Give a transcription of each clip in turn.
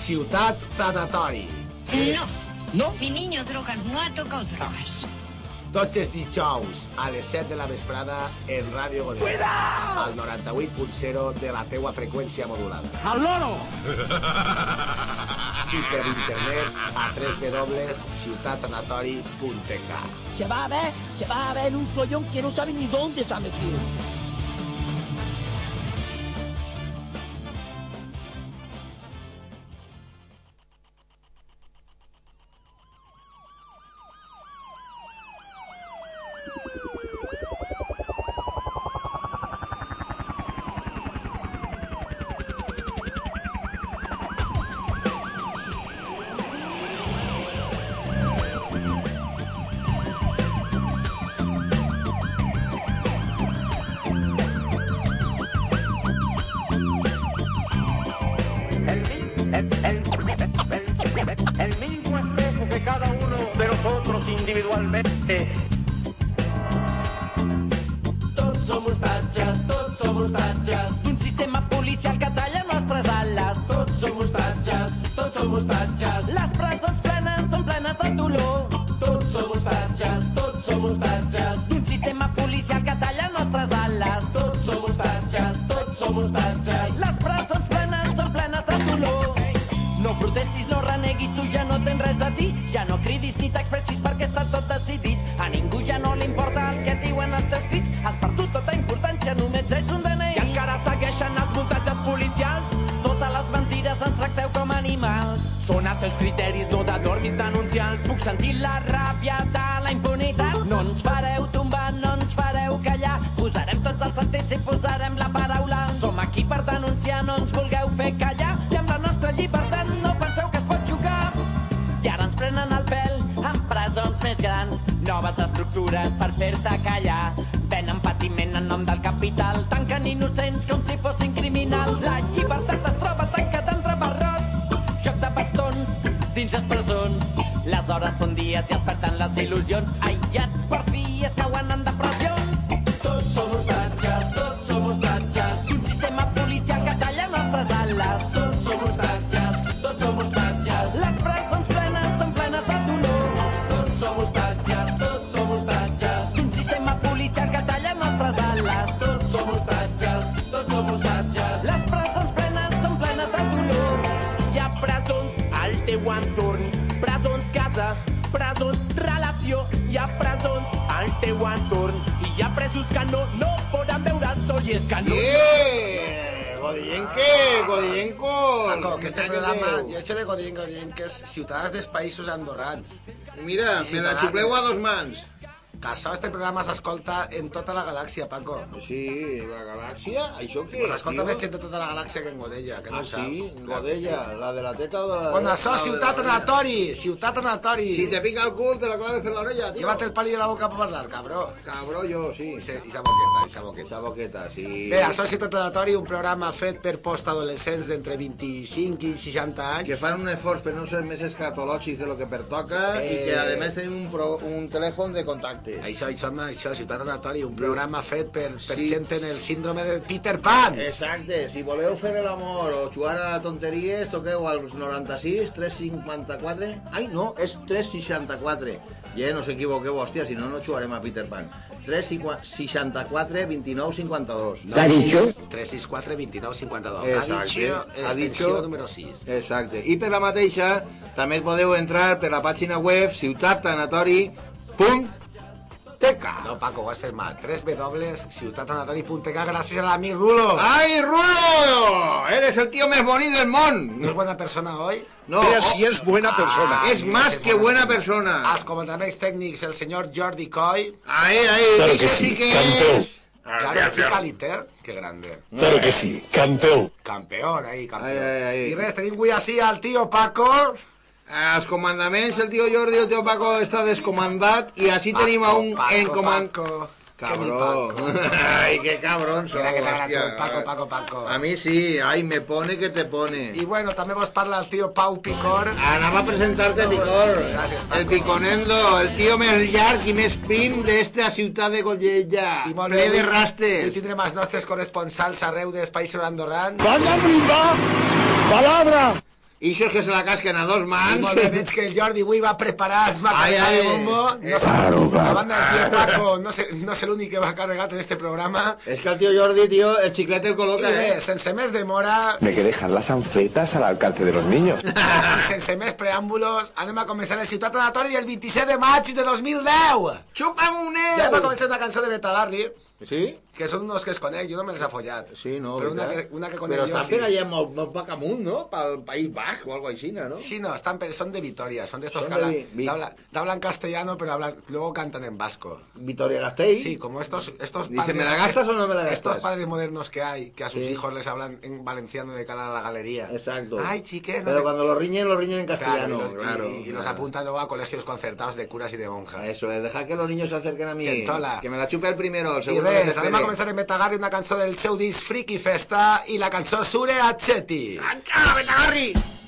Ciutat Tanatori. No. No? Mi niño drogas no ha tocado drogas. Tots els dijous a les 7 de la vesprada en Ràdio Godella. Al 98.0 de la teua freqüència modulada. ¡Al loro! I per internet a www.ciutatanatori.k Se va a ver, se va a ver un follón que no sabe ni dónde se ha metido. Són els seus criteris, no de dormis denunciants. Puc sentir la ràbia de la impunitat. No ens fareu tombar, no ens fareu callar. Posarem tots els sentits i posarem la paraula. Som aquí per denunciar, no ens vulgueu fer callar. I amb la nostra llibertat no penseu que es pot jugar. I ara ens prenen el pèl amb presons més grans. Noves estructures per fer-te callar. Venen patiment en nom del capital. Tanquen innocents com si fossin criminals. La llibertat Les hores són dies i es perden les veure el sol i és que no... ¡Eh! ¡Godillenque! ¡Godillenco! Paco, que este programa, jo he hecho de Godín Godín, que és ciutadans dels països andorrans. Mira, I me la ciutadans. xupleu a dos mans. Que això, este programa s'escolta en tota la galàxia, Paco. Sí, la galàxia, això què? Pues escolta més gent de tota la galàxia que en Godella, que no Ah, ho saps. sí? Que sí. Godella, la de la teta o de la... Bueno, això, ciutat anatori, ciutat anatori. Si te pica el cul, te la claves per l'orella, tio. Llévate el pali de la boca per parlar, cabró. Cabró, jo, sí. I se- i sa boqueta, i sa boqueta. Esa boqueta, sí. Bé, això és Ciutat Anatori, un programa fet per postadolescents d'entre 25 i 60 anys. que fan un esforç per no ser més escatològics de lo que pertoca Eh. i que a més tenim un, pro, un telèfon de contacte. Això, això, això, Ciutat Anatori, un programa fet per, per Sí. gent en el síndrome de Peter Pan. Exacte, si voleu fer l'amor o jugar a tonteries, toqueu als 96 354... Ai, no, és 364. Ja no us equivoqueu, hòstia, si no, no jugarem a Peter Pan. 364 29 52. No, 364 29 52. Exacte. Ha dicho, Ha extensió dicho- número 6. Exacte. I per la mateixa, també podeu entrar per la pàgina web No, Paco, ho has fet mal. www.ciutatanatori.k gràcies a l'amic Rulo. ¡Ay, Rulo! Eres el tío más bonito del mon. ¿No es buena persona hoy? No, oh, si es buena persona. es más que buena persona. Als comandaments tècnics, el senyor Jordi Coy. Ahí, ahí, Claro eso que sí sí, que campeón. es. Claro que sí, Caliter. Que grande. Claro que sí, campeón. Campeón, ahí, campeón. Ai, ai, ai. I res, tenim avui així al tio Paco. Els comandaments, el tio Jordi i el tio Paco està descomandat i així tenim a un Paco, encomand... Paco. Cabrón. Que Paco. Ay, qué cabrón sos, Mira que t'agrada Paco, Paco, Paco. A mi sí, ay, me pone que te pone. I bueno, també vos parla el tio Pau Picor. Anava a presentarte Picor. Gràcies, Paco. El piconendo, el tío més llarg i més prim d'esta ciutat de Gollella. I molt Ple bé, de rastes. Avui tindrem els nostres corresponsals arreu dels països andorrans. ¡Van arriba! ¡Palabra! I això és que se la casquen a dos mans. molt bé, veig que el Jordi avui va preparat bombo. No sé, Claro, claro. a banda del tío Paco, no sé, no sé l'únic que va carregat en este programa. És que el tio Jordi, tio, el xiclet el I col·loca, bé, eh? sense més demora De que dejan las anfetas al alcance de los niños. i sense més preàmbulos, anem a començar el Ciutat Anatori del 27 de maig de 2010. Xupa'm un Ja va començar una cançó de Betagarri, Sí? que són unos que es jo no me les he follat. Sí, no, Però una que, una que conec Però jo estan sí. molt poc amunt, no? Pel País Basc o algo així, no? Sí, no, están, pero son de Vitoria, son de estos Son que hablan, Vi- hablan, hablan castellano, pero hablan, luego cantan en vasco. Vitoria Gastell. Sí, como estos, estos Dice, padres... ¿me la gastas o no me la gastas? Estos padres modernos que hay, que a sus Sí. hijos les hablan en valenciano de cara a la galería. Exacto. Ay, chique, no Pero cuando lo riñen, lo riñen en Claro, castellano. y los, y- claro, y, claro. apuntan luego a colegios concertados de curas y de monjas. Eso es, dejar que los niños se acerquen a mí. Que me la chupe el primero, el segundo. Se anem a començar a Metagarri una cançó del seu disc Friki Festa i la cançó Sure Achetti. ¡Arranca, Betagarri! La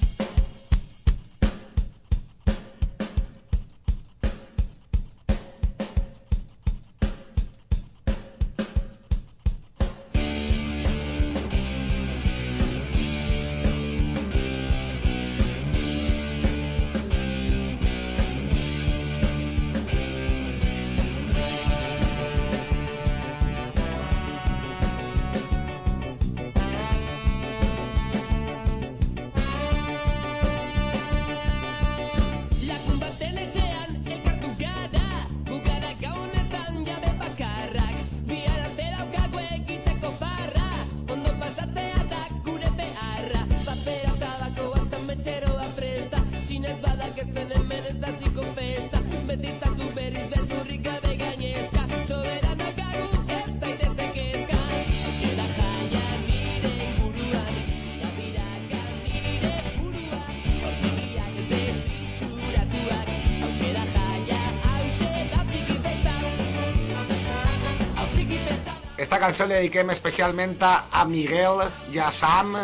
Esta canción le dediquem especialment a, Miguel y a Sam,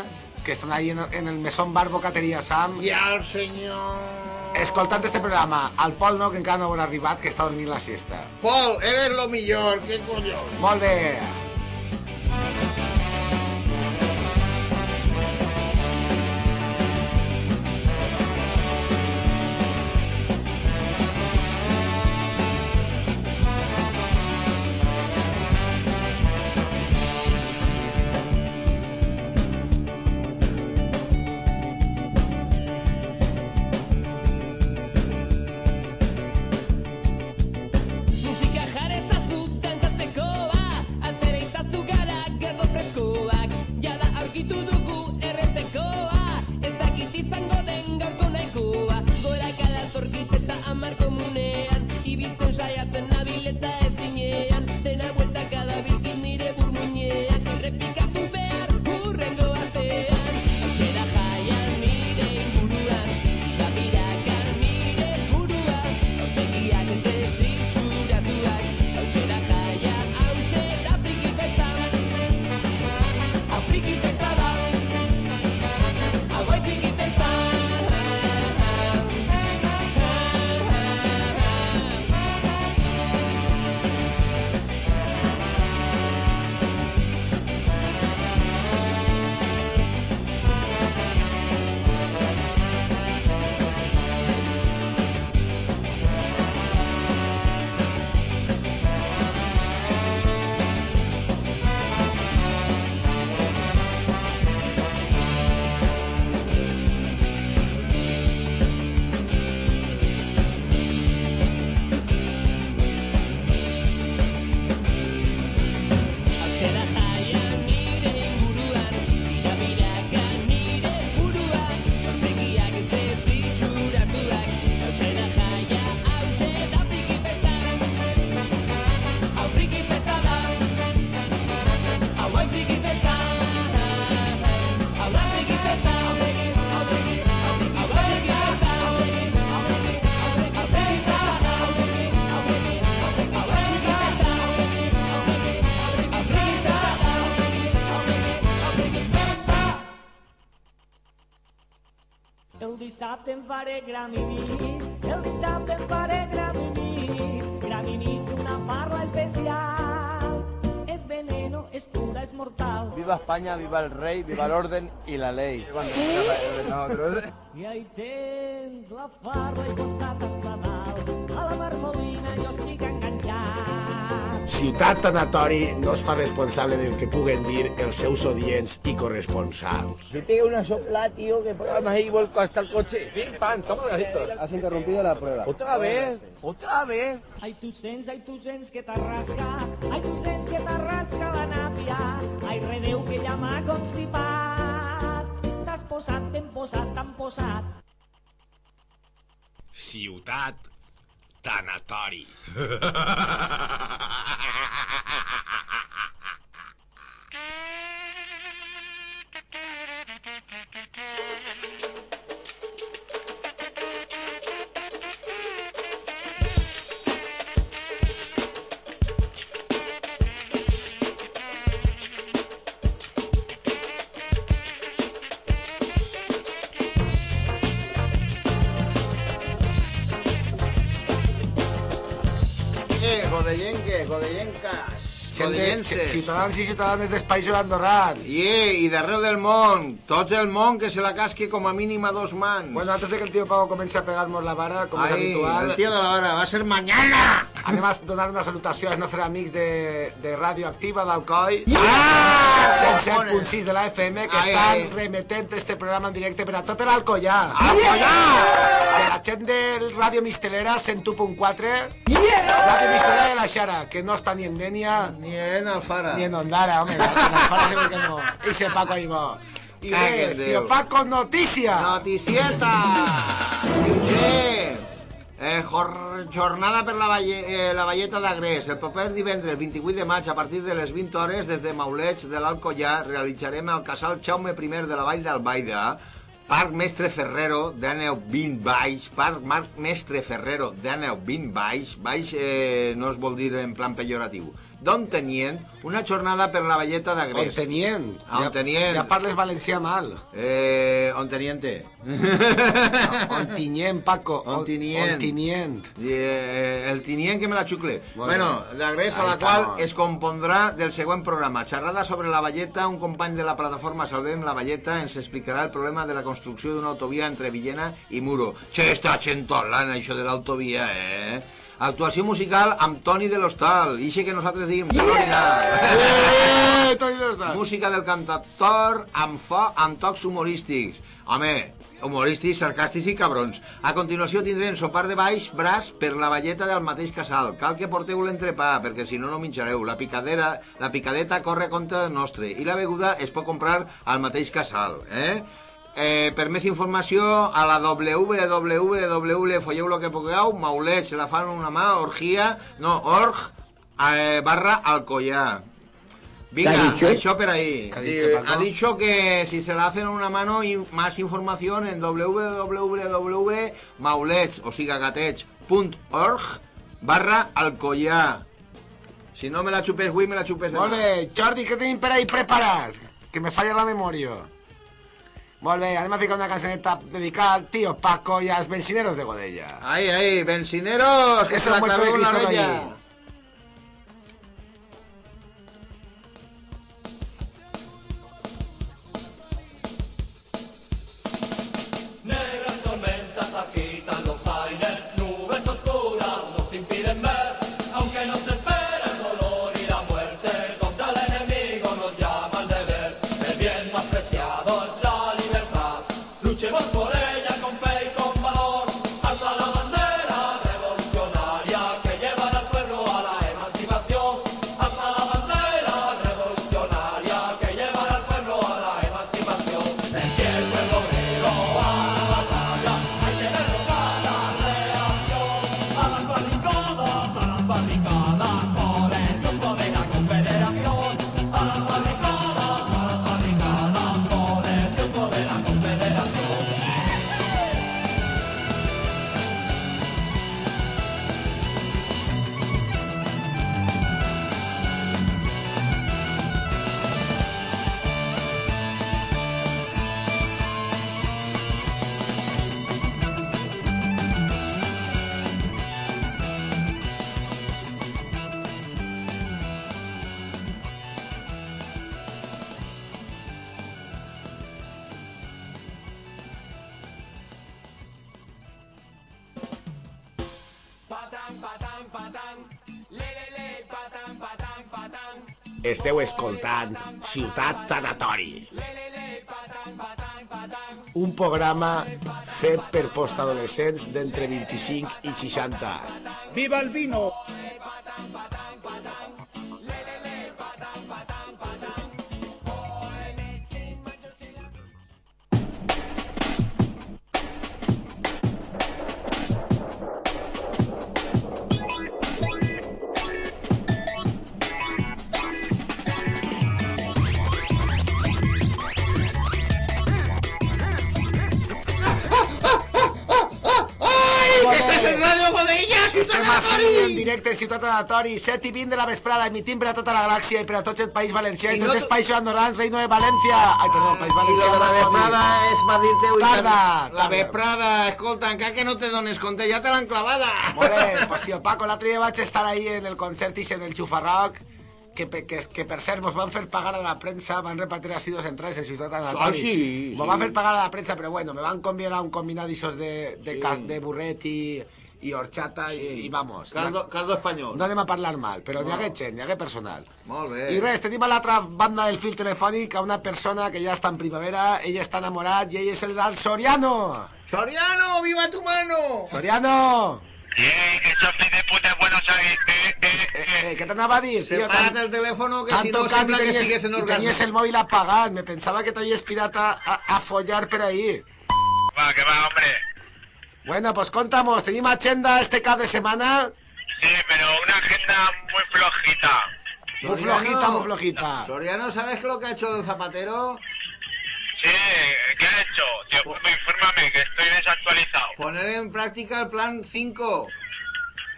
que están ahí en, en el mesón bar Bocateria Sam, Y al señor... escoltant este programa. Al Pol no, que encara no haurà arribat, que està dormint la siesta. Paul, eres lo mejor, qué coño. Molt bé. Dissabte em faré graminis, el dissabte em faré graminis, graminis d'una parla especial. És veneno, és pura, és mortal. Viva España, viva el rey, viva el orden y la ley. I ahí tens la farra i posat hasta dalt. A la marmolina jo estic enganxat. Ciutat Tanatori no es fa responsable del que puguen dir els seus odients i corresponsals. Si tengo una sopla, tío, que programa ahí vuelco hasta el coche. Pim, pam, toma gasitos. Has interrumpido la prueba. Otra vez, otra vez. Ai, tu sents, ai, tu sents que t'arrasca. Ai, tu sents que t'arrasca la nàpia. Ai, redeu que ja m'ha constipat. T'has posat, t'hem posat, t'han posat. Ciutat Tanatori. Godellenses. ciutadans i ciutadanes dels països andorrans. I, i d'arreu del món, tot el món que se la casqui com a mínim a dos mans. Bueno, antes de que el tío Pago comience a pegarnos la vara, como es Ai, habitual, el tío de la vara va ser mañana. además donar una salutació als nostres amics de, de Ràdio Activa d'Alcoi. Ah, 107.6 de la FM, que Ai, estan ai. remetent este programa en directe per a tot l'Alcoià. Alcoià! Que la gent del Ràdio Mistelera, 101.4, Ràdio Mistelera de la Xara, que no està ni en Dènia Ni en Alfara. ni en Ondara, home, en Alfara segur que no. I se Paco ahí va. I res, Déu. Paco, notícia! Noticieta! Eh, jor- jornada per la, valle, eh, la Valleta d'Agrés. El proper divendres 28 de maig, a partir de les 20 hores, des de Maulets de l'Alcoià, realitzarem el casal Jaume I de la Vall d'Albaida, Parc Mestre Ferrero, d'Aneu 20 baix, Parc Marc Mestre Ferrero, d'Aneu 20 baix, baix eh, no es vol dir en plan pejoratiu, d'on tenien una jornada per la Valleta d'Agrés. Ontenient. A Ontenient. Ja, ja parles valencià mal. Eh, on teniente. Ontinyent, Paco. On- Ontinient. Ontinient. I, eh, el tinient que me la xucle. Molt bueno, bé. d'agrés a la qual no. es compondrà del següent programa. Xerrada sobre la Valleta, un company de la plataforma Salvem la Valleta ens explicarà el problema de la construcció d'una autovia entre Villena i Muro. Che, està xentolant això de l'autovia, eh? Actuació musical amb Toni de l'Hostal. Ixe que nosaltres diem Eh, Toni de l'Hostal. Música del cantautor amb fo, amb tocs humorístics. Home, humorístics, sarcàstics i cabrons. A continuació tindrem sopar de baix braç per la valleta del mateix casal. Cal que porteu l'entrepà, perquè si no, no minxareu. La picadera, la picadeta corre a compte nostre i la beguda es pot comprar al mateix casal, eh? Eh, per més informació a la www, folleu lo que pugueu, Maulet, se la fan una mà, orgia, no, org, eh, barra Alcoyà. Venga, ¿Qué ha dicho? això per ahí. ¿Qué ha Di- dicho, ha dicho que si se la hacen en una mano y más información en www.maulets, o siga barra Alcoyà. Si no me la chupes avui, me la chupes demà. Molt bé, Jordi, què tenim per ahí preparat? Que me falla la memòria. Molt bé, anem a ficar una cançoneta dedicada al tío Paco y a los bencineros de Godella. Ahí, ahí, bencineros, que se la en la orella. Esteu escoltant Ciutat Tanatori. Un programa fet per postadolescents d'entre 25 i 60. ¡Viva el vino! Ciutat Anatori, 7 i 20 de la vesprada, emitint per a tota la galàxia i per a tots el País Valencià i, I no tots els tu- països andorrans, Reino de València. Ai, perdó, País I Valencià. de la no vesprada és dir-te avui Tarda. La vesprada, escolta, encara que no te dones compte, ja te l'han clavada. Molt pues tio Paco, l'altre dia vaig estar ahí en el concert i en el Xufarroc, que, que, que per cert mos van fer pagar a la premsa, van repartir així dos entrades en Ciutat Anatori. Ah, sí, Mos sí. van fer pagar a la premsa, però bueno, me van convidar un combinat d'ixos de, de, Sí. de burret i, i horchata i, i vamos. Caldo, caldo espanyol. No anem a parlar mal, però n'hi hagué gent, n'hi hagué personal. Molt bé. I res, tenim a l'altra banda del fil telefònic a una persona que ja està en primavera, ella està enamorat i ell és el del Soriano. Soriano, viva tu mano! Soriano! Eh, esos fills de puta buenos Aires, eh, eh, Eh, eh, què t'anava a dir, tio? Separa't el teléfono, que si no sembla que en tenies el mòbil apagat. Me pensava que t'havies pirat a, a, a follar per ahí. va, que va, hombre. Bueno, pues contamos. ¿Tenim agenda este cap de semana? Sí, pero una agenda muy flojita. Muy Soriano. flojita, muy flojita. Soriano, ¿sabes lo que ha hecho el zapatero? Sí, ¿qué ha hecho? Tío, pues, infórmame, que estoy desactualizado. Poner en práctica el plan 5.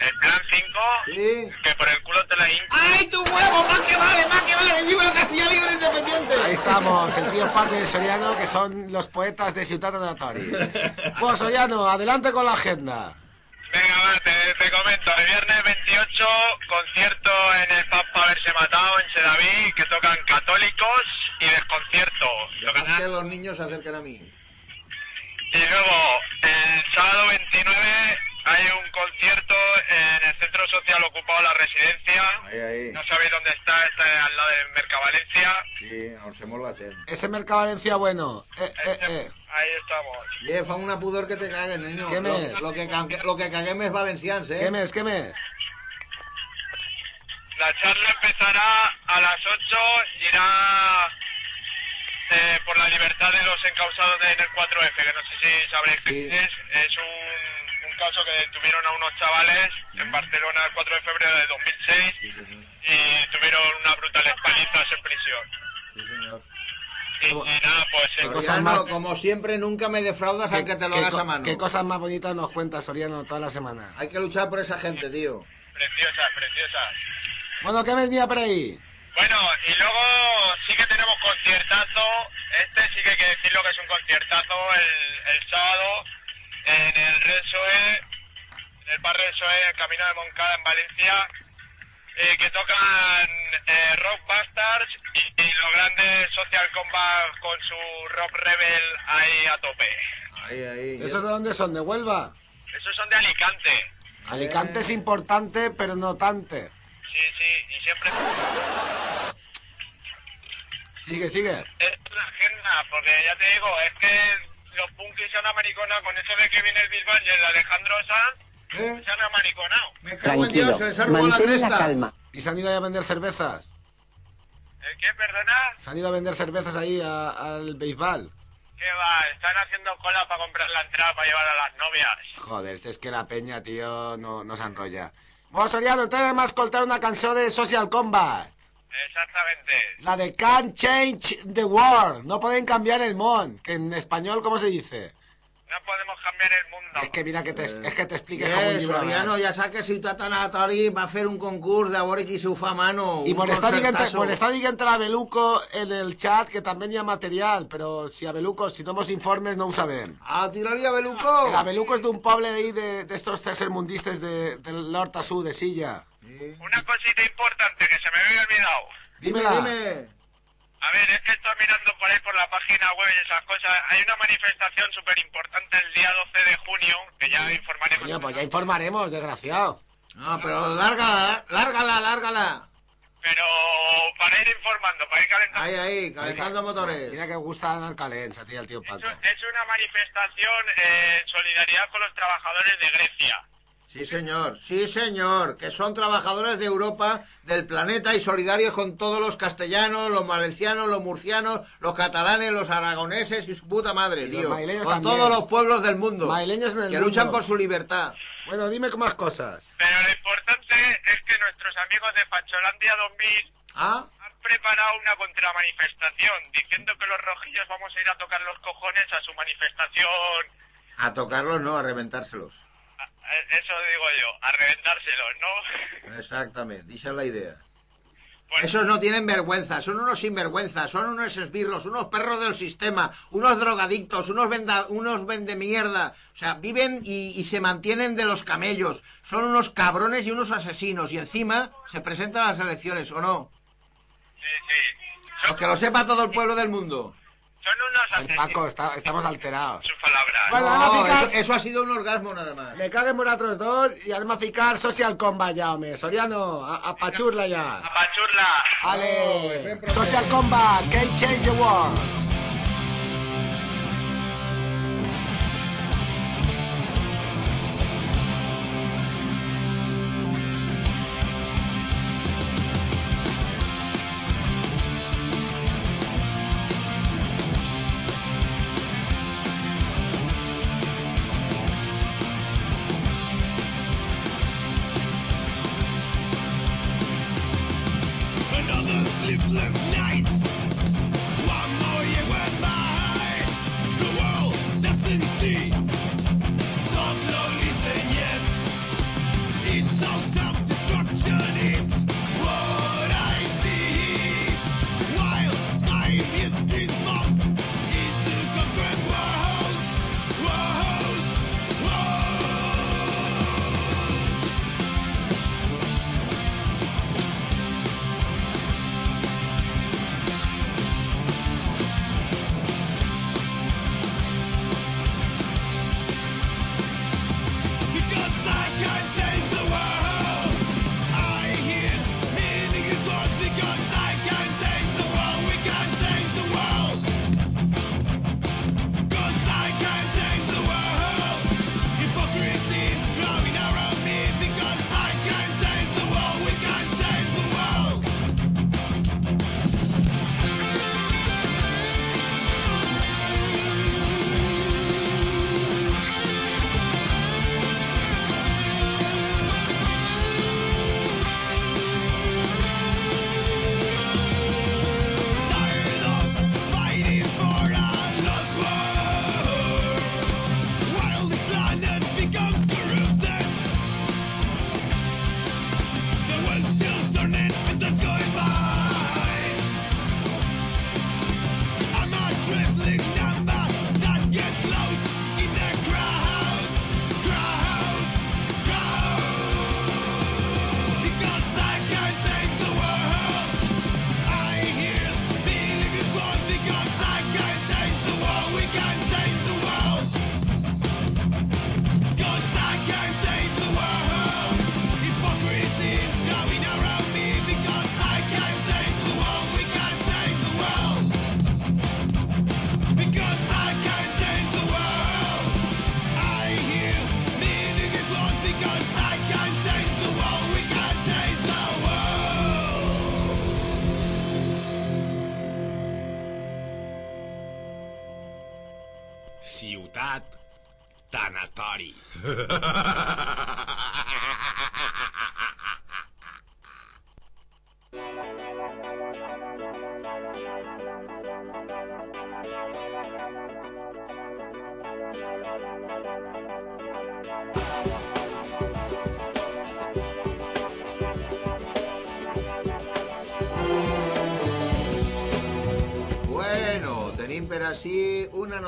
El plan 5, Sí. que por el culo te la hinco. ¡Ay, tu huevo! ¡Más que vale, más que vale! ¡Viva el Castilla Libre Independiente! Ahí estamos, el tío Paco y el Soriano, que son los poetas de Ciutat Anatori. Pues Soriano, adelante con la agenda. Venga, va, te, te comento. El viernes 28, concierto en el Pub para haberse matado en Sedaví, que tocan católicos y desconcierto. Que los niños se acerquen a mí. Y luego, el sábado 29 hay un concierto en el Centro Social Ocupado La Residencia. Ahí, ahí. No sabéis dónde está, está al lado del Mercavalencia. Sí, nos hemos la chen. Ese Mercado Valencia bueno. Eh, eh, eh. Ahí estamos. Fa una pudor que te caguen, niño. ¿Qué lo, mes? lo que, lo que caguem es valencians, eh? ¿Qué mes, qué mes? La charla empezará a las 8 y irá eh, por la libertad de los encausados de- en el 4F, que no sé si sabréis qué Sí. es. Es un caso que detuvieron a unos chavales en Barcelona el 4 de febrero de 2006 Sí, señor. y tuvieron unas brutales palizas en prisión. Sí, señor. Y, y nada, pues eh, Qué cosas más- como siempre, nunca me defraudas aunque te lo hagas a mano. qué cosas más bonitas nos cuenta Soriano toda la semana? Hay que luchar por esa gente, tío. preciosas, preciosas. Bueno, ¿qué venía por ahí? Bueno, y luego sí que tenemos conciertazo. Este sí que hay que decirlo que es un conciertazo el, el sábado en el Resoe, en el bar Resoe, en Camino de Moncada, en Valencia, eh, que tocan eh, Rock Bastards y, y los grandes Social Combat con su Rock Rebel ahí a tope. Ahí, ahí. ¿Esos de dónde son? ¿De Huelva? Esos son de Alicante. Alicante es importante, pero no tante. Sí, sí, y siempre Sigue, sigue. es una agenda, porque ya te digo, es que los punkis se han amariconado con eso de que viene el Bisbal y el Alejandro Sanz, ¿Eh? se han amariconado. Me cago en Dios, se les ha robado la cresta. ¿Y se han ido a vender cervezas? ¿El qué, perdona? ¿Se han ido a vender cervezas ahí a- al béisbol? ¿Qué va? Están haciendo cola para comprar la entrada para llevar a las novias. Joder, si es que la peña, tío, no, no se enrolla. Vos, Soriano, entonces además escoltar una canción de Social Combat. Exactamente. La de Can't Change the World. No pueden cambiar el mon. Que en español, ¿cómo se dice? No podemos cambiar el mundo. Es que mira que te, es que te expliques como un Eh, libro. Soriano, ja sap que Ciutat Anatori va fer un concurs de veure qui s'ho fa a mano. Y un molesta diguent, concertazo. molesta diguent a Beluco en el chat que también hay material, pero si a Beluco, si no hemos informes, no ho sabem. A tiraria Beluco. El Abeluco es de un poble ahí de, de estos tercermundistes de, del norte a sur, de Silla. Una cosita importante que se me había olvidado. Dímela. Dime. A ver, es que estoy mirando por ahí por la página web y esas cosas. Hay una manifestación súper importante el día 12 de junio, que ya informaremos. Coño, pues ya informaremos, desgraciado. No, pero lárgala, lárgala, lárgala. Pero para ir informando, para ir calentando. Ahí, ahí, calentando motores. Mira que gusta andar calents a ti el tío Paco. Es una manifestación eh, en solidaridad con los trabajadores de Grecia. Sí, señor, sí, señor, que son trabajadores de Europa, del planeta y solidarios con todos los castellanos, los valencianos, los murcianos, los catalanes, los aragoneses y su puta madre, Y tío. Con también. todos los pueblos del mundo. Madrileños en el que mundo. luchan por su libertad. Bueno, dime más cosas. Pero lo importante es que nuestros amigos de Facholandia 2000 ¿Ah? han preparado una contramanifestación diciendo que los rojillos vamos a ir a tocar los cojones a su manifestación. A tocarlos, no, a reventárselos. Eh, Eso digo yo, a reventárselos, ¿no? Exactamente, esa es la idea. Esos no tienen vergüenza, son unos sinvergüenzas, son unos esbirros, unos perros del sistema, unos drogadictos, unos venda, unos vende mierda. O sea, viven y, y se mantienen de los camellos. Son unos cabrones y unos asesinos. Y encima se presentan a las elecciones, ¿o no? Sí, sí. Pues que lo sepa todo el pueblo del mundo. Son unos El asesinos. Paco, está- estamos alterados. Sus palabras. Bueno, No, ficar... eso, eso ha sido un orgasmo nada más. Me caguen vosaltres dos i anem a ficar Social Combat ja, home. Soriano, a, a pachurla ja. Apachurla. Ale, Social Combat, can change the world.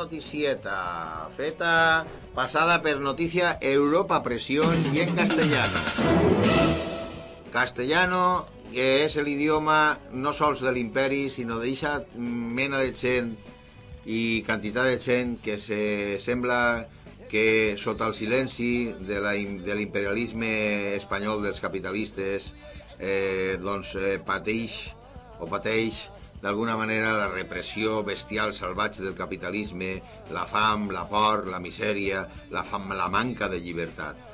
Noticieta feta passada per notícia Europa Presión i en castellano. Castellano, que és l'idioma no sols de l'imperi, sinó d'eixa mena de gent i quantitat de gent que se sembla que sota el silenci de im- de l'imperialisme espanyol dels capitalistes eh, doncs eh, pateix o pateix d'alguna manera la repressió bestial salvatge del capitalisme, la fam, la por, la misèria, la, fam, la manca de llibertat.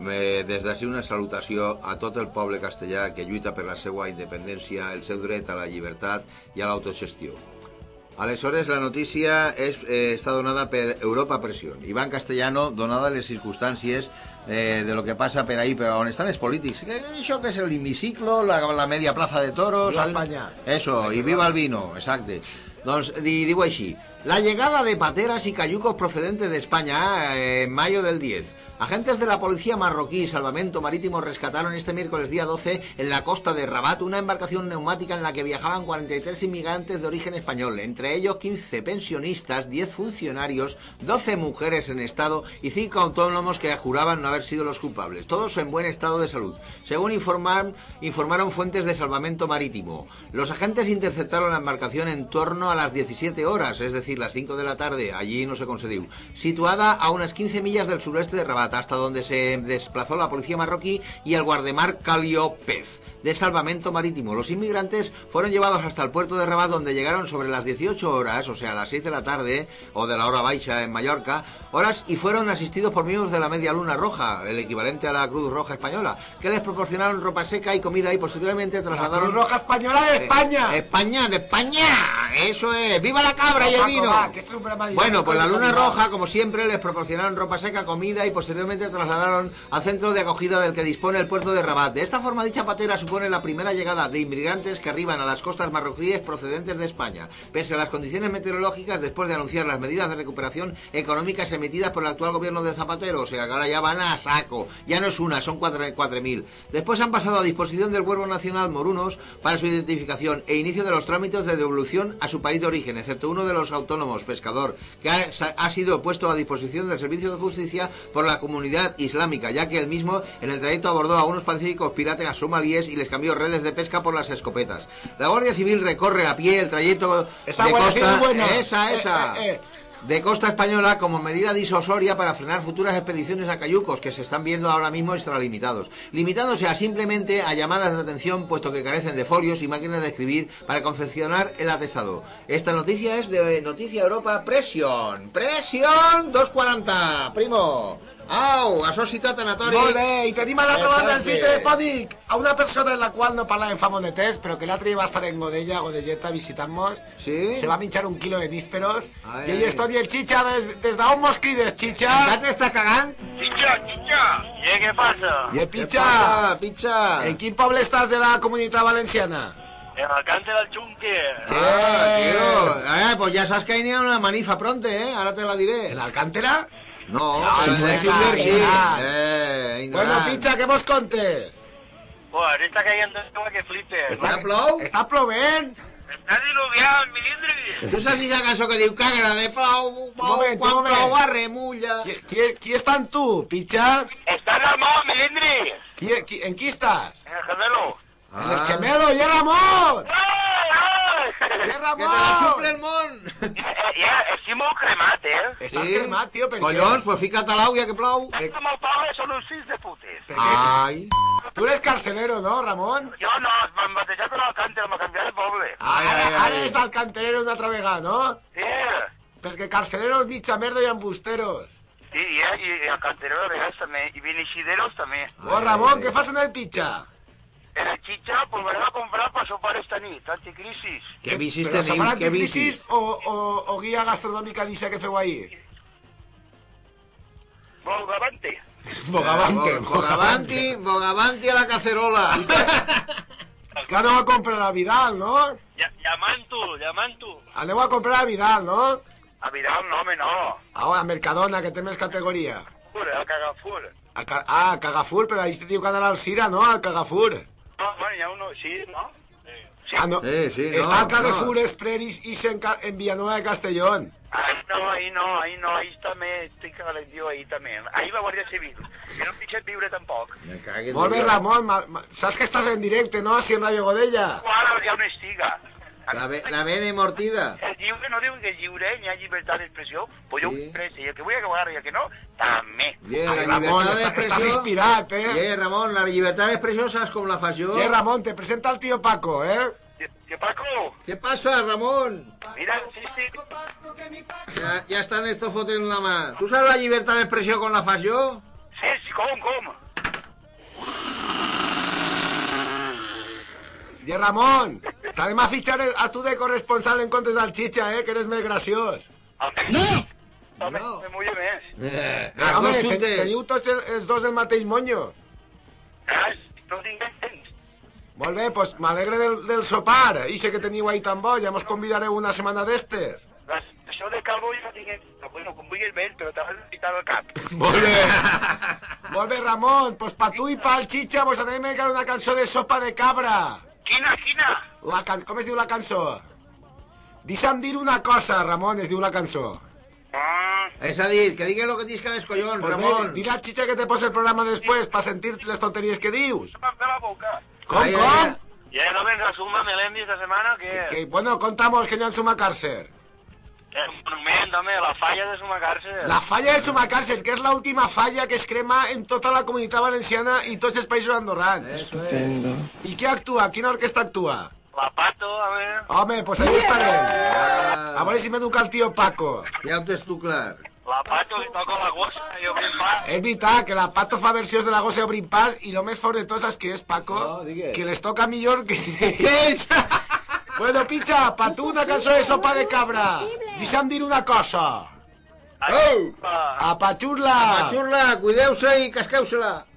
Eh, des d'ací una salutació a tot el poble castellà que lluita per la seva independència, el seu dret a la llibertat i a l'autogestió. Aleshores, la notícia és, eh, està donada per Europa Pressió. Iván Castellano, donada les circumstàncies eh, de lo que passa per ahí, per on estan els polítics. Que, això que és el hemiciclo, la, la media plaza de toros... Viva España. Eso, y viva el vino, exacte. Doncs di, digo així. La llegada de pateras y cayucos procedentes de España eh, en mayo del 10. Agentes de la policía marroquí y salvamento marítimo rescataron este miércoles día 12 en la costa de Rabat una embarcación neumática en la que viajaban 43 inmigrantes de origen español, entre ellos 15 pensionistas, 10 funcionarios, 12 mujeres en estado y 5 autónomos que juraban no haber sido los culpables, todos en buen estado de salud, según informaron fuentes de salvamento marítimo. Los agentes interceptaron la embarcación en torno a las 17 horas, es decir, las 5 de la tarde, allí no se concedió, situada a unas 15 millas del sureste de Rabat, hasta donde se desplazó la policía marroquí y el guardemar Caliopez de salvamento marítimo. Los inmigrantes fueron llevados hasta el puerto de Rabat, donde llegaron sobre las 18 horas, o sea, las 6 de la tarde, o de la hora baixa en Mallorca, horas y fueron asistidos por miembros de la Media Luna Roja, el equivalente a la Cruz Roja Española, que les proporcionaron ropa seca y comida y posteriormente trasladaron... Cruz Roja Española de Eh, España. España, de España. Eso es. ¡Viva la cabra y el vino! Bueno, pues la Luna. Roja, como siempre, les proporcionaron ropa seca, comida y posteriormente trasladaron al centro de acogida del que dispone el puerto de Rabat. De esta forma, dicha patera supone la primera llegada de inmigrantes que arriban a las costas marroquíes procedentes de España. Pese a las condiciones meteorológicas, después de anunciar las medidas de recuperación económicas emitidas por el actual gobierno de Zapatero, o sea, que ahora ya van a saco. Ya no es una, son cuatro- 4.000. Después han pasado a disposición del Cuervo Nacional Morunos para su identificación e inicio de los trámites de devolución a su país de origen, excepto uno de los autónomos, pescador, que ha, sido puesto a disposición del Servicio de Justicia por la comunidad islámica, ya que el mismo en el trayecto abordó a unos pacíficos piratas somalíes y les cambió redes de pesca por las escopetas. La Guardia Civil recorre a pie el trayecto Esa de costa... Buena. Esa, Eh, esa. eh, eh. De costa española como medida disuasoria para frenar futuras expediciones a cayucos que se están viendo ahora mismo extralimitados, limitándose a simplemente a llamadas de atención puesto que carecen de folios y máquinas de escribir para confeccionar el atestado. Esta noticia es de Noticia Europa Presión. Presión 240, primo. Au, això citat anatori. Molt bé, i tenim a l'altra banda del Exacte. fil telefònic a una persona en la qual no parlàvem fa molt de temps, però que l'altre dia va estar en Godella, Godelleta, visitant-nos. Sí? Se va minxar un kilo de nísperos. Ai, I ell i el Chicha, des, des d'on mos crides, Chicha? Ja t'estàs cagant? Chicha, chicha. ¿Y qué pasa? I el Què Picha? passa, pitxa? En quin poble estàs de la comunitat valenciana? En Alcántara del Chunque. Ah, tío. Eh, pues ya sabes que hay una manifa pronto, ¿eh? Ahora te la diré. ¿En Alcántara? No, No, en eso es Silver sí. Eh, Bueno. Picha, què mos contes? Pues está cayendo agua que flipes. Està plou? Està plovent? Está diluviado el milindri. Tu saps la cançó que diu cagra de plou, plou, moment, quan moment. plou a remulla. Qui, qui, qui està amb tu, Picha? Está Ramón, milindri. Qui, qui, en qui estàs? En el gemelo. En el Chemelo, i Ramon! ¡Ay, ay! I Que te la Ramon! suple el món. Eh, Ja, estic molt cremat, eh? Estàs cremat, tio, per Collons, què? pues fica't a l'àuia que plou. Com el poble són uns fills de putes. Per? Ai. Tu eres carcelero, no, Ramon? Jo no, m'han batejat en Alcántara, m'ha canviat de poble. Ai, Ara, ai, ara ai. és del canterero una altra vegada, no? Sí, Perquè carceleros mitja merda i embusteros. sí, i, i, i Alcántara de vegades també, i vinixideros també. Oh, Ramon, què fas en el pitxa? En el xitxa, pues me a comprar per sopar esta nit, anticrisis. Què vicis Però tenim, sopar què anticrisis vicis? o, o, o guia gastronòmica que feu ahí? Bogavante. Bogavante, Bo- Bogavanti, Bogavanti a la cacerola. Que aneu a comprar a Vidal, no? Ja, Llamanto, Llamanto. Aneu a comprar a Vidal, no? A Vidal, no, home, no. Ah, a Mercadona, que té més categoria. A Cagafur. A Ca- ah, Cagafur, però ahí te diu que anar al Cira, no? Al Cagafur. No, bueno, hi ha uno, sí, no? Sí. Ah, no. Sí, sí, no, Està al Carrefour no. Express i en, en Villanueva de Castellón. Ahí no, ahí no, ahí no, ahí també estic calent ahí també. Ahí la Guàrdia Civil. Que no em pitxet viure tampoc. Molt bé. Ramon, ma, ma, saps que estàs en directe, no? Així en Radio Godella. Ara ja on estiga. La, ve, la vene mortida. El lliure no diu que lliure ni hi ha llibertat d'expressió, pues jo Sí. prese, i el que vull acabar i el que no, també. Bien, Ai, Ramon, està- estàs inspirat, eh? Bien, Ramon, la llibertat d'expressió saps com la fas jo? Oye, Ramon, te presenta el tío Paco, ¿eh? ¿Qué Paco? ¿Qué pasa, Ramón? Mira, sí, sí. Ya, ya estan estos fotent la mà. Tu saps la llibertat d'expressió com la fas jo? Sí, sí, com, com? Y Ramón, t'anem a fitxar a tu de corresponsal en comptes del Chicha, eh, que eres més graciós. No! Home, me mullo més. Eh, Eh, home, te, teniu tots el, els dos el mateix monyo. No tinc temps. Molt bé, doncs m'alegre del, del sopar. I sé que teniu ahí tan bo, ja mos convidareu una setmana d'estes. Això de calvo jo no tinc... Bueno, com vulguis vell, però t'has de ficar el cap. Molt bé. Molt bé, Ramon, doncs pa tu i pel Chicha vos anem a una cançó de sopa de cabra. Quina, quina? La can... Com es diu la cançó? Deixa'm dir una cosa, Ramon, es diu la cançó. És a dir, que digues el que tens que descollons, Pues Ramon. bé, dile a Chicha que te posa el programa després para sentir les tonteries que dius. La boca. Com, Ai, ai, com? Ja no me resuma Melendi esta semana que... Que, bueno, contamos que no en suma cárcel. El monument, home, la falla de suma càrcel. La falla de suma cárcel, que és l'última falla que es crema en tota la comunitat valenciana i tots els països andorrans. Estupendo. I qui actua? Quina orquestra actua? La Pato, home. Home, pues ahí estarem. A veure si m'educa el tio Paco. Ja ho tens tu clar. La Pato li toca la gossa i obrim pas. És veritat que la Pato fa versions de la gossa obrim pas i lo més fort de tot és que és Paco, No, que les toca millor que... bueno, Picha, pa tu una cançó de sopa de cabra. Deixa'm dir una cosa. Au! Apachurla! Xurla, cuideu-se i casqueu-se-la.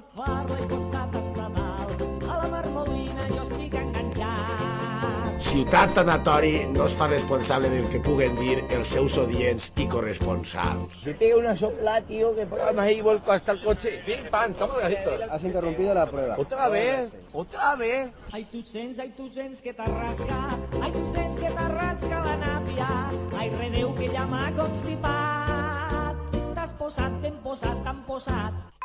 La farla i posat hasta dalt. A la marmolina jo estic enganxat. Ciutat Tanatori no es fa responsable del que puguen dir els seus odients i corresponsals. Si pega una sopla, tío, que programas ahí vuelco hasta el coche. Pim, pam, toma gasitos. Has interrumpido la prueba. ¿Otra vez? ¿Otra vez? Ai, tu sents, ai, tu sents que t'arrasca, ai, tu sents que t'arrasca la nàpia, ai, redeu que ja m'ha constipat. T'has posat, ben posat, tan posat.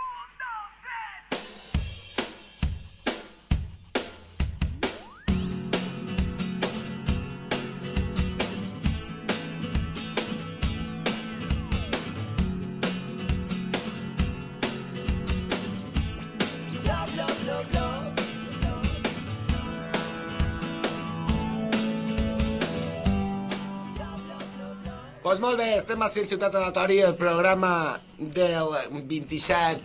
Molt bé, estem a Cent Ciutat Anatori, el programa del 27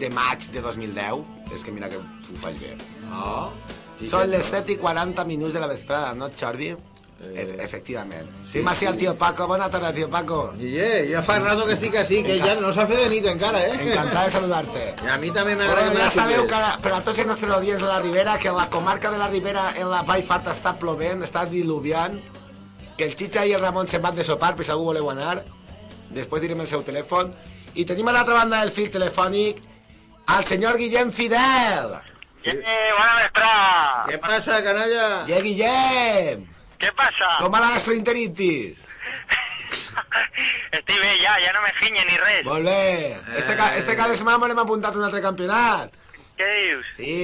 de maig de 2010. És que mira que ho faig bé. Oh, sí, Són sí, les no. 7 i 40 minuts de la vesprada, no, Jordi? E efectivament. Tenim així el tio Paco. Bona tarda, tio Paco. Guille, ja fa rato que estic així, que ja no s'ha fet de nit encara, eh? Encantat de saludar-te. I a mi també m'agrada Bueno, ja més sabeu que... que per a tots els nostres audients de la Ribera que la comarca de la Ribera en la Vall Farta està plovent, està diluviant, que el Chicha i el Ramon se'n van de sopar per si algú voleu anar. Després direm el seu telèfon. I tenim a l'altra banda del fil telefònic al senyor Guillem Fidel. Eh, bona vesprada. Què passa, canalla? Yeah, Guillem! Què passa? Com va la gastroenteritis? Estic bé ja, ja no me finye ni res. Molt bé. Este, ca este cada setmana m'hem apuntat a un altre campionat. Què dius? Sí.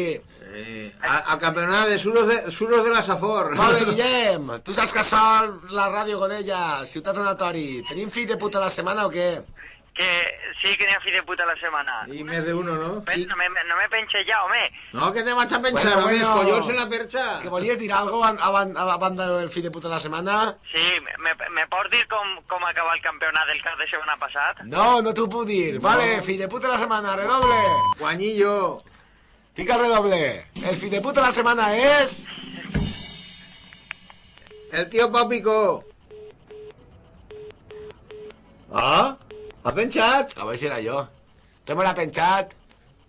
Eh, al, campionat de suros de, suros de la Safor. Molt bé, Guillem. Tu saps que som la Ràdio Godella, Ciutat Anatori. Tenim fill de puta la setmana o què? Que sí que n'hi ha fill de puta la setmana. I més de uno, no? Ves, no, me, no me penche ja, home. No, que te vaig a penchar, Bueno, bueno, bueno. collons en la perxa. Que volies dir algo a, a, a, a banda del fill de puta la setmana? Sí, me, me pots dir com, com acaba el campionat del cap de setmana passat? No, no t'ho puc dir. Vale, fill de puta la setmana, redoble. Guanyillo. Fica el redoble. El fill de puta la setmana és... El tío Papico. Ah, ha penjat. A veure si era jo. Tu me l'ha penjat.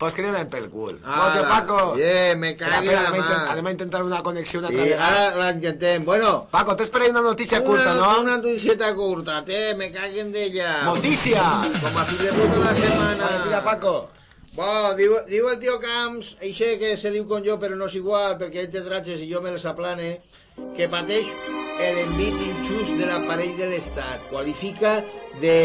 Pues que li donem pel cul. Ah, Bon, tio Paco. yeah, me Espera, cague espera, la anem, a mà. intent- anem a intentar una connexió una Sí, altra vegada. ara la intentem. Bueno, Paco, t'he esperat una notícia curta, una, no? una noticieta curta, te, me caguen d'ella. Notícia! Com a fill de puta la setmana. Vale, tira, Paco. Bo, diu, diu el tio Camps, eixe que se diu com jo però no és igual perquè ell té dratges i jo me les aplane, que pateix l'envit injust de l'aparell de l'Estat. Qualifica de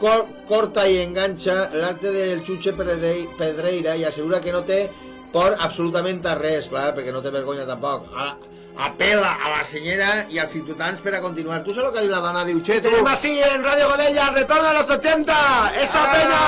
cor, corta i enganxa l'acte del Pedrei- Pedreira i assegura que no té por absolutament a res, clar, perquè no té vergonya tampoc. A, apela a la senyera i als ciutadans per a continuar. Tu saps el que ha dit la dona? Diu, che, tu... Tenim així en Radio Godella, retorno de los 80. ¡Esa Ah. pena!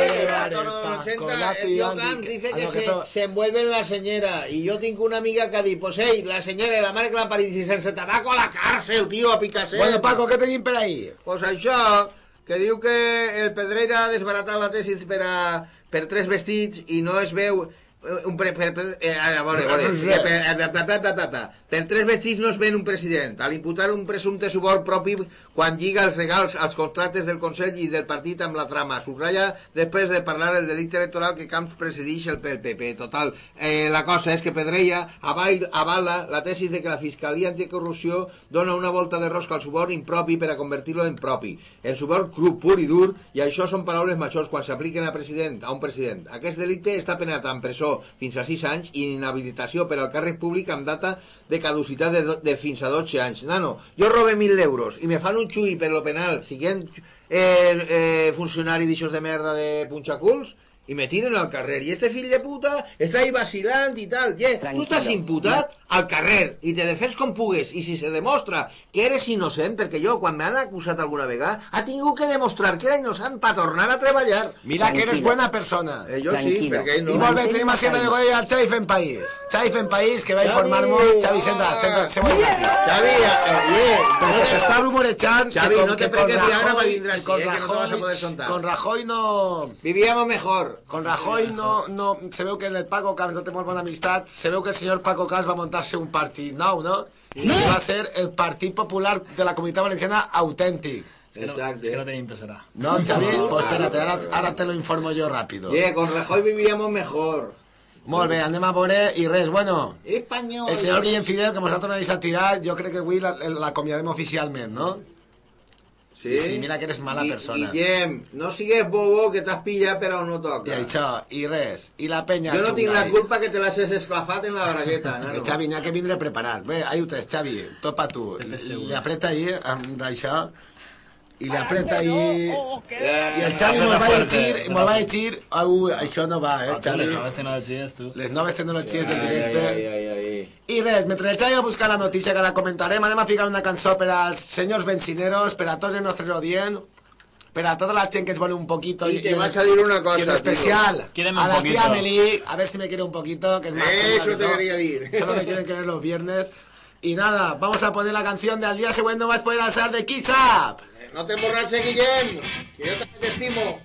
Eh, a 80, el tío Camps dice que se, se envuelve en la señora y yo tengo una amiga que dit, pues hey, la senyora i la mare que la parit i sense tabaco a la càrcel, tio, a Picassent. Bueno, Paco, què tenim per ahí? Pues això, que diu que el Pedreira ha desbaratat la tesis per, a, per tres vestits i no es veu eh, un pre, per, eh, a veure, a veure, eh, per, eh, pa, pa, pa, pa, pa. per tres vestits no es ven un president. A l'imputar un presumpte suborn propi quan lliga els regals als contractes del Consell i del partit amb la trama. Subratlla després de parlar el delicte electoral que Camps presideix el PP. Total, eh, la cosa és que Pedreia avala la tesis de que la Fiscalia Anticorrupció dona una volta de rosca al suborn impropi per a convertir-lo en propi. El suborn cru, pur i dur, i això són paraules majors quan s'apliquen a, president, a un president. Aquest delicte està penat amb presó fins a 6 anys i inhabilitació per al càrrec públic amb data de caducitat de, de fins a 12 anys. Nano, jo robe 1.000 euros i me fan un xui per lo penal siguent eh, eh, funcionari d'aixòs de merda de punxaculs i me tiren al carrer. I este fill de puta està ahí vacilant i tal. Yeah, tu estàs imputat al carrer i te defens com pugues. I si se demostra que eres innocent, perquè jo, quan m'han acusat alguna vegada, ha tingut que demostrar que era innocent per tornar a treballar. Mira que eres buena persona. Eh, jo sí, perquè ell no. I molt bé, tenim així en Radio Godella el Xavi fent país. Xavi fent país, que va Xavi! informar-nos. Xavi, senta, senta, se ràpid. Xavi, eh, yeah, Perquè s'està rumorejant Xavi, no te que vindre que con eh, que no te vas a Rajoy- poder soltar. Con Rajoy no... Vivíamos mejor. Con Rajoy no, no, se veu que en el Paco Camps no té molt bona amistat, se veu que el senyor Paco Camps va muntar-se un partit nou, no? I va ser el Partit Popular de la Comunitat Valenciana autèntic. Es que, no, es que no tenim pesarà. No, Xavi, pues espérate, ara, ara te lo informo yo rápido. Yeah, con Rajoy vivíamos mejor. Molt bé, anem a veure i res, bueno, Español. el senyor Guillem Fidel, que ha tornat a tirar, jo crec que avui la- l'acomiadem oficialment, no? Sí, sí, mira que eres mala Gui- persona. Guillem, no sigues bobo que t'has pillat però no toca. I això, i res, i la penya Jo no tinc la culpa que te l'has esclafat en la bragueta, nano. Xavi, n'hi ha que vindre preparat. Bé, ahí ho tens, Xavi, tot pa tu. Li apreta ahí, amb d'això, i li apreta ahí... I el Xavi mos va llegir, mos va llegir... Au, això no va, eh, Ah, Xavi? les noves tecnologies, tu. Les noves tecnologies del Ai, directe. I res, mentre el Xavi va buscar la notícia que ara comentarem, anem a ficar una cançó per als senyors bencineros, per a tots els nostres audients, per a tota la gent que ens vol un poquito. Y te vas a dir una cosa, en especial tío. A la tía Amelie, a ver si me quiere un poquito, que es más Eso te quería decir. Solo me quieren querer los viernes. Y nada, vamos a poner la canción de Al día no vas a poder alzar de Kiss Up. No te emborraches, Guillem, que yo también te estimo.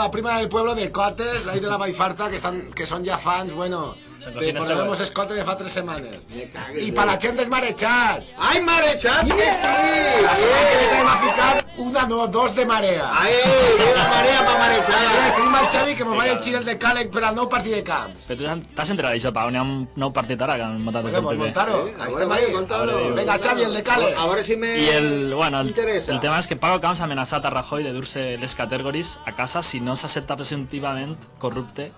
La prima del pueblo de Cotes, ahí de la Baifarta, que, están, que son ya fans, bueno, de teves. escotes de fa tres semanas. Y para la gente marechats. Ai, marejat, que estic! La que va a ficar una, no, dos de marea. Ai, viva marea pa marechar! Tenim el Xavi que mos va llegir el de Càleg per al nou partit de camps. Però tu t'has enterat d'això, Pau? N'hi ha un nou partit ara que han muntat des Bueno, del pues PP. Montaro, Eh, a estem ahí. Venga, Xavi, el de Càleg. A veure si me... I el, bueno, el, interessa. el tema és que Paco Camps ha amenaçat a Rajoy de dur-se les categories a casa si no s'accepta presumptivament corrupte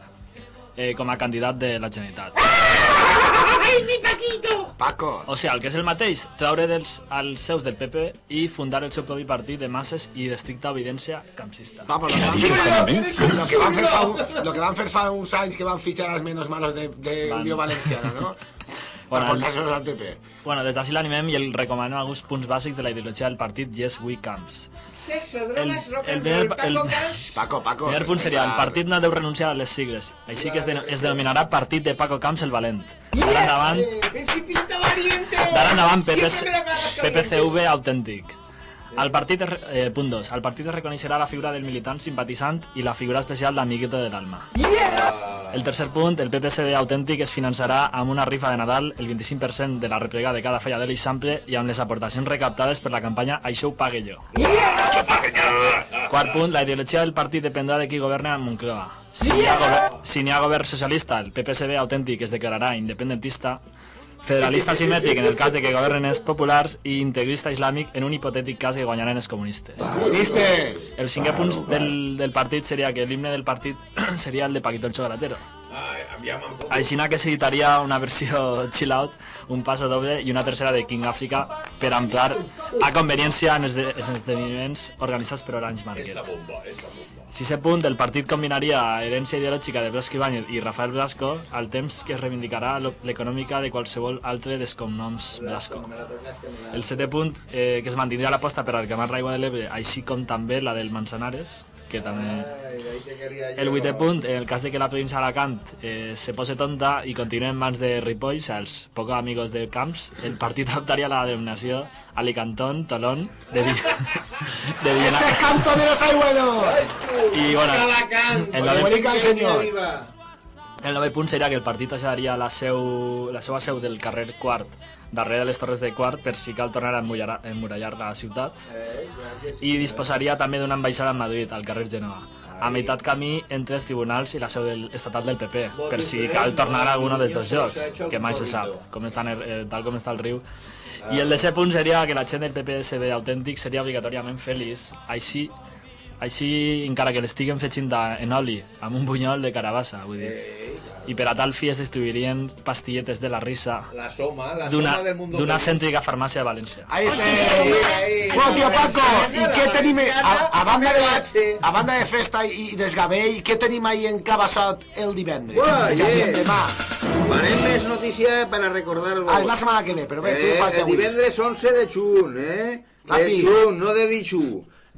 eh, com a candidat de la Generalitat. Ai, mi Paquito! Paco. O sigui, el que és el mateix, treure dels, els seus del PP i fundar el seu propi partit de masses i d'estricta evidència campsista. Vamos, lo que, van lo, que van fer fa, un- lo que van fer fa uns anys que van fitxar als menos malos de, de Van. Unió Valenciana, no? Bueno, el- al PP. Bueno, des d'ací l'animem i el recomanem alguns punts bàsics de la ideologia del partit Yes We Camps. Sexo, drogas, rock el primer- el- Paco, Paco. El primer punt seria, el partit no deu renunciar a les sigles, així que es, de, es denominarà Partit de Paco Camps el Valent. D'ara endavant, valiente! d'ara endavant PPC. PPCV autèntic. El partit, eh, punt 2. El partit es reconeixerà la figura del militant simpatitzant i la figura especial d'amiguito de l'alma. El tercer punt, el PPCB autèntic es finançarà amb una rifa de Nadal el 25% de la replega de cada falla de l'Eixample i amb les aportacions recaptades per la campanya Això ho pague jo. Quart punt, la ideologia del partit dependrà de qui governa a Moncloa. Si hi ha, gover si n'hi ha govern socialista, el PPCB autèntic es declararà independentista, federalista simètric en el cas de que governen els populars i integrista islàmic en un hipotètic cas que guanyaran els comunistes. Comunistes! El cinquè punt del, del partit seria que l'himne del partit seria el de Paquito el Chocolatero. Poc. Així que s'editaria una versió chill out, un paso doble i una tercera de King Africa per ampliar a conveniència en els esdeveniments organitzats per Orange Market. bomba, és la bomba. Sisè punt, el partit combinaria herència ideològica de Blasco Ibáñez i Rafael Blasco al temps que es reivindicarà l'econòmica de qualsevol altre dels cognoms Blasco. El setè punt, eh, que es mantindrà l'aposta per reclamar l'aigua de l'Ebre, així com també la del Manzanares, que yo. El vuitè punt, en el cas de que la província d'Alacant eh, se pose tonta i continue en mans de Ripoll, o sigui, els pocs amigos del Camps, el partit adoptaria la denominació Alicantón, Tolón, de, Vi de Villena. ¡Ese canto de los hay buenos! I, bueno, Alacant! el nove punt seria que el partit traslladaria la, seu, la seva seu del carrer Quart darrere de les torres de Quart per si cal tornar a emmurallar, la ciutat i disposaria també d'una ambaixada a Madrid, al carrer Genova a meitat camí entre els tribunals i la seu del, estatal del PP, per si cal tornar a alguno dels dos jocs, que mai se sap, com està, eh, tal com està el riu. I el desè punt seria que la gent del PPSB autèntic seria obligatòriament feliç, així així, encara que l'estiguen fetxint en oli, amb un bunyol de carabassa, vull dir. I per a tal fi es distribuirien pastilletes de la risa La soma, la soma del mundo d'una cèntrica farmàcia de València. Ahí está. ahí. Bueno, tío Paco, Valenciana, ¿y qué la tenim a, a, banda de, a banda de festa i, i desgavell, què tenim ahí en Cabassot el divendres? Uah, És a dir, yeah. demà. Farem més notícia per a recordar-vos. Ah, és la setmana que ve, però bé, tu ho Eh, fas el avui. divendres 11 de juny, eh? De juny, no de ditxú.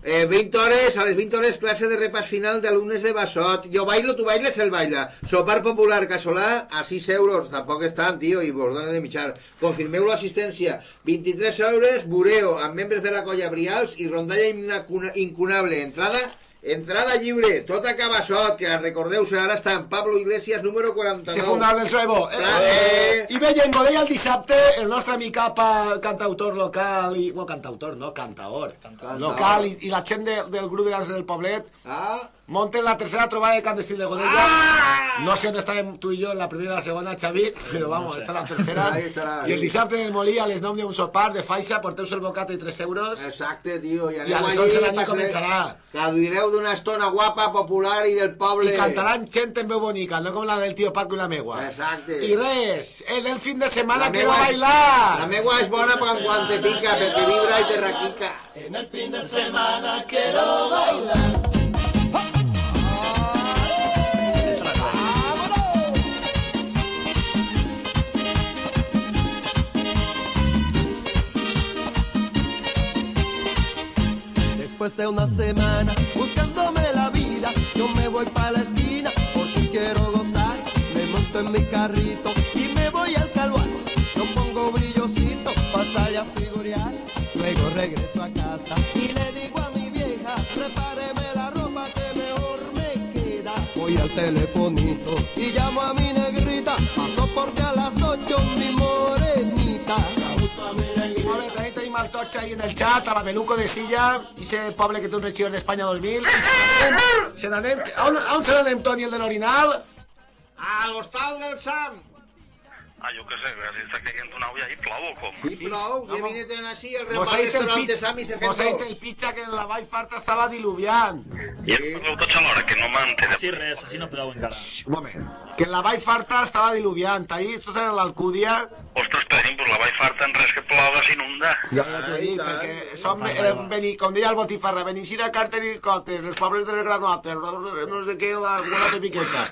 Eh, 20 hores, a les 20 hores, clase de repàs final d'alumnes de Bassot. Jo bailo, tu bailes, el baila. Sopar popular casolà a 6 euros. Tampoc és tant, tio, i vos donen de mitjar. Confirmeu l'assistència. 23 euros, bureo, amb membres de la colla Brials i rondalla incuna- incunable. Entrada Entrada lliure, tot a Cabassot, que recordeu-se, ara està en Pablo Iglesias, número 49. Se fundador del Soebo. Eh, eh, I veia en Godella el dissabte el nostre amic apa, cantautor local i... Bueno, cantautor, no? Cantaor. Local i, i la gent de, del grup de del Poblet Ah, monten la tercera trobada de clandestín de Godella. No sé on estàvem tu i jo en la primera i la segona, Xavi, però vamos, està la tercera. I el dissabte en el Molí, a les 9 d'un sopar de faixa, porteu-se el bocata i 3 euros. Exacte, tio. I, I a les 11 de la nit començarà. Gaudireu d'una estona guapa, popular i del poble. I cantaran gent en veu bonica, no com la del tio Paco i la meua. Exacte. I res, el del fin de quiero meua és- bailar. La meua és bona quan, quan te pica, perquè vibra i te raquica. En el fin de semana quiero bailar. Después de una semana buscándome la vida, yo me voy para la esquina porque quiero gozar. Me monto en mi carrito y me voy al calvar. Yo pongo brillocito para salir a figurear. Luego regreso a casa y le digo a mi vieja, prepáreme la ropa que mejor me queda. Voy al telefonito y llamo a mi negrita. Paso porque a Totxa ahí en el chat, a la Beluco de Silla, i ese poble que té un regidor d'Espanya 2000. I se se n'anem, on, on se n'anem, Toni, el de l'Orinal? A l'hostal del Sam. Ah, yo qué sé, si está cayendo una olla ahí, plavo, com. Sí, plou, ja vineten així el el restaurant de pit- Sam i se vos ha dit fet el pitxa que en la Vall Farta estava diluviant. I em parleu tots alhora, que no m'entenc. Sí, res, així no podeu encara. Un moment. Que en la Vall Farta estava diluviant. Ahir, tot en l'Alcúdia... Ostres, tenim, pues la vaig farta en res que ploga s'inunda. Ja, ja t'ho he dit, perquè som, eh, veni, com deia el Botifarra, Benissida, Carter i Cotes, els pobles del Granotes, no sé què, la de Piqueta.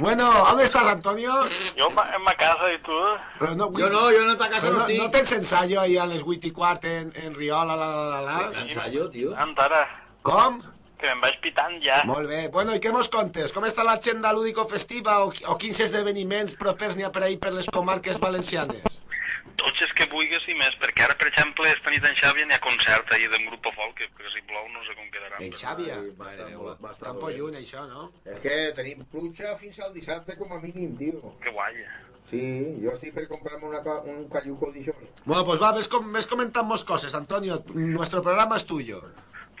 Bueno, ¿dónde estás, Antonio? Jo en ma casa i tu... Però no, Jo no, jo no t'ha casa no no, tens ensayo ahí a les 8 i quart en, en Riola, la, la, la, la? Ensayo, tio. Antara, Com? que me'n vaig pitant ja. Molt bé. Bueno, i què mos contes? Com està l'agenda lúdico-festiva o, o quins esdeveniments propers n'hi ha per ahí per les comarques valencianes? Tots els que vulguis i més, perquè ara, per exemple, esta nit en Xàbia n'hi ha concert ahir d'un grup folk, que, que si plou no sé com quedarà. En Xàbia? Mare meva, està un pollun, això, no? És que tenim pluja fins al dissabte com a mínim, tio. Que guai. Sí, jo estic per comprarme una, un calluco d'aixòs. Bueno, pues va, ves, com, ves comentant-nos coses, Antonio. Nuestro programa es tuyo.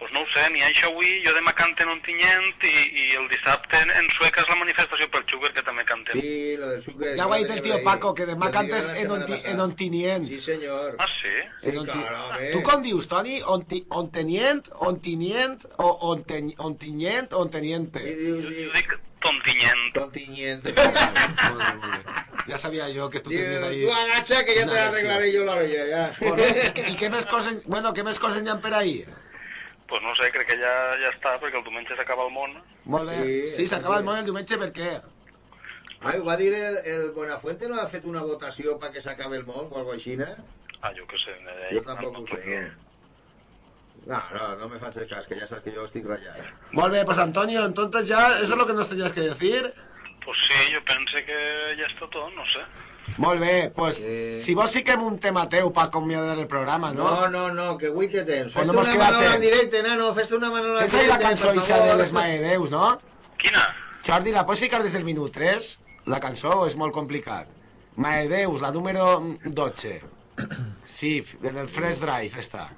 Pues no ho sé, n'hi ha això avui, jo demà canten Ontinyent i, i el dissabte en, en Sueca és la manifestació pel Sugar, que també cantem. Sí, lo del sucre. Ja ho ha dit el tío Paco, que demà cantes en, onti, en Ontinient. Sí, senyor. Ah, sí? Sí, En onti... clarament. Tu com dius, Toni? Onti... Ontenient, ontinient o onten... ontinyent o onteniente? Jo dic Tontinyent. Tontinyent. Ja sabia jo que tu tenies ahí... tu agacha que ja te l'arreglaré jo l'orella, ja. Correcte. I què més coses... Bueno, què més coses n'hi ha per ahir? Pues no sé, crec que ja, ja està, perquè el diumenge s'acaba el món. Molt bé. Sí, Sí, s'acaba el món el diumenge, per què? Ai, ho va dir el, el Buenafuente, no ha fet una votació per que s'acabe el món o alguna així, no? Ah, jo què sé. Eh, Jo tampoc ho sé, no. No, no, no me facis cas, que ja saps que jo estic ratllat. Molt bé, pues Antonio, entonces ya, eso es lo que nos tenías que decir. Pues sí, jo pense que ja està tot, no sé. Molt bé, pues si vos fiquem un tema teu per acomiadar el programa, no? No, no, no, que avui te tens. Pues Fes-te no mos una manola en temps. directe, nano, fes-te una manola en Tens ahí directe, la cançó Isa de les Maedeus, no? Quina? Jordi, la pots ficar des del minut 3? La cançó és molt complicat? Maedeus, la número 12. Sí, en el Fresh Drive està.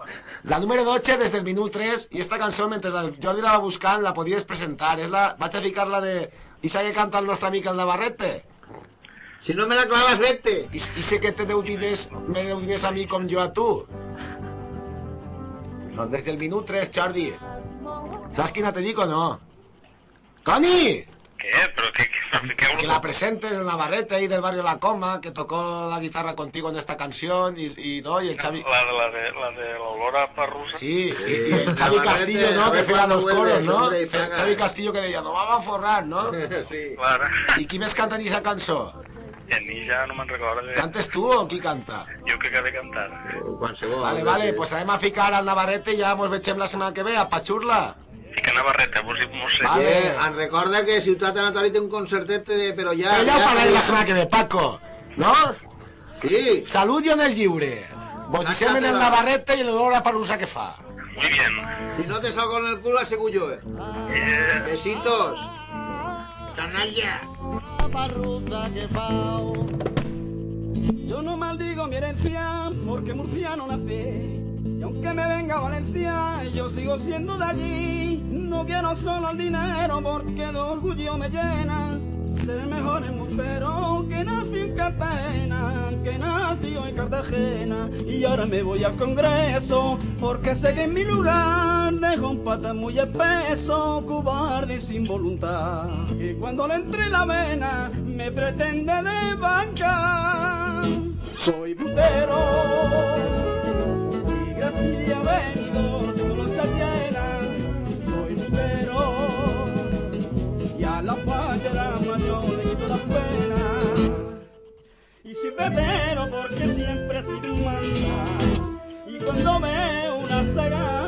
La número 12 des del minut 3 i esta cançó, mentre el Jordi la va buscant, la podies presentar. És la... Vaig a ficar la de... Isa que canta el nostre amic el Navarrete. Si no me la clavas, vete. I, i sé que te deu diners, me deu diners a mi com jo a tu. No, des del minut 3, Jordi. Saps quina te dic o no? Toni! Què? Però què, què, què Que la presentes en Navarrete ahí del barrio La Coma, que tocó la guitarra contigo en esta canción y, y no, y el Xavi... La, de- la de la de l'Aurora Parrusa? Sí, y, y el Sí, Xavi Navarrete, Castillo, a ¿no? Que ver feia cuándo los vuelves, coros, ¿no? hombre, y El paga. Xavi Castillo que deia, no vamos a forrar, ¿no? Sí. Clar. I qui més canta en aquesta cançó? I a mi ja no me'n recordo. De... Cantes tu o qui canta? Jo que acabé de cantar. Qualsevol. Vale, vale, pues anem a ficar al Navarrete i ja mos vegem la setmana que ve a Pachurla. Fica Navarrete, pues no sé. Vale. Eh, em recorda que Ciutat Anatori té un concertet, de, però ja... Però ja ho parlarem la setmana que ve, Paco. No? Sí. Salut i on és lliure. Vos deixem en el Navarrete i l'olor a parrusa que fa. Muy bien. Si no te salgo en el culo, aseguro yo, eh. Besitos. Canalla. Yo no maldigo mi herencia porque murciano nací. Y aunque me venga Valencia, yo sigo siendo de allí. No quiero solo el dinero porque de orgullo me llena. Ser mejor embustero que nací en Cartagena, que nació en Cartagena. Y ahora me voy al Congreso porque sé que en mi lugar dejo un pata muy espeso, cobarde y sin voluntad. Y cuando le entre la vena, me pretende de banca. Soy putero Y soy pepero porque siempre he sido un manda. Y cuando veo una sagala,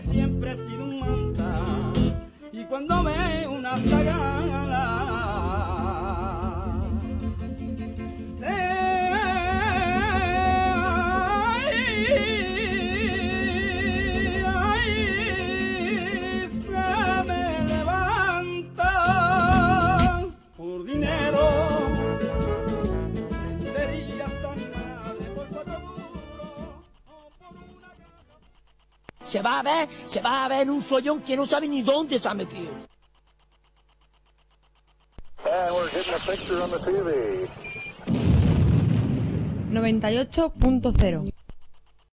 siempre he sido un manta. Y cuando veo una sagala, Se va a ver, se va a ver un follón que no sabe ni dónde se ha metido. And we're getting a picture on the TV. 98.0